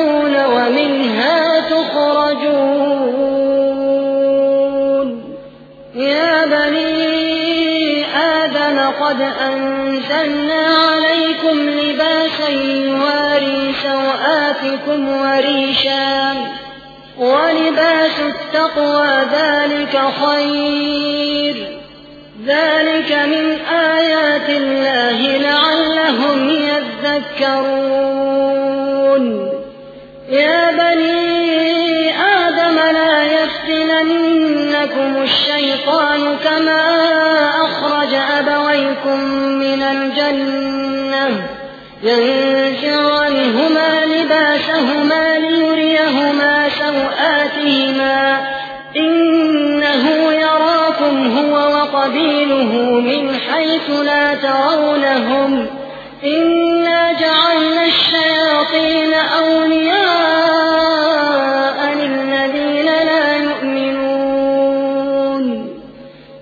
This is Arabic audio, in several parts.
تموتون ومنها تخرجون. يا بني آدم قد أنزلنا عليكم لباسا يواري سوآتكم وريشا. ولباس التقوى ذلك خير. ذلك من آيات الله لعلهم يذكرون. يا بني آدم لا يفتننكم الشيطان كما أخرج أبويكم من الجنة. ينزع عنهما لباسهما ليريهما سوآتهما. إنه يراكم هو وقبيله من حيث لا ترونهم.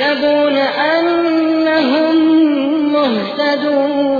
ويحسبون أنهم مهتدون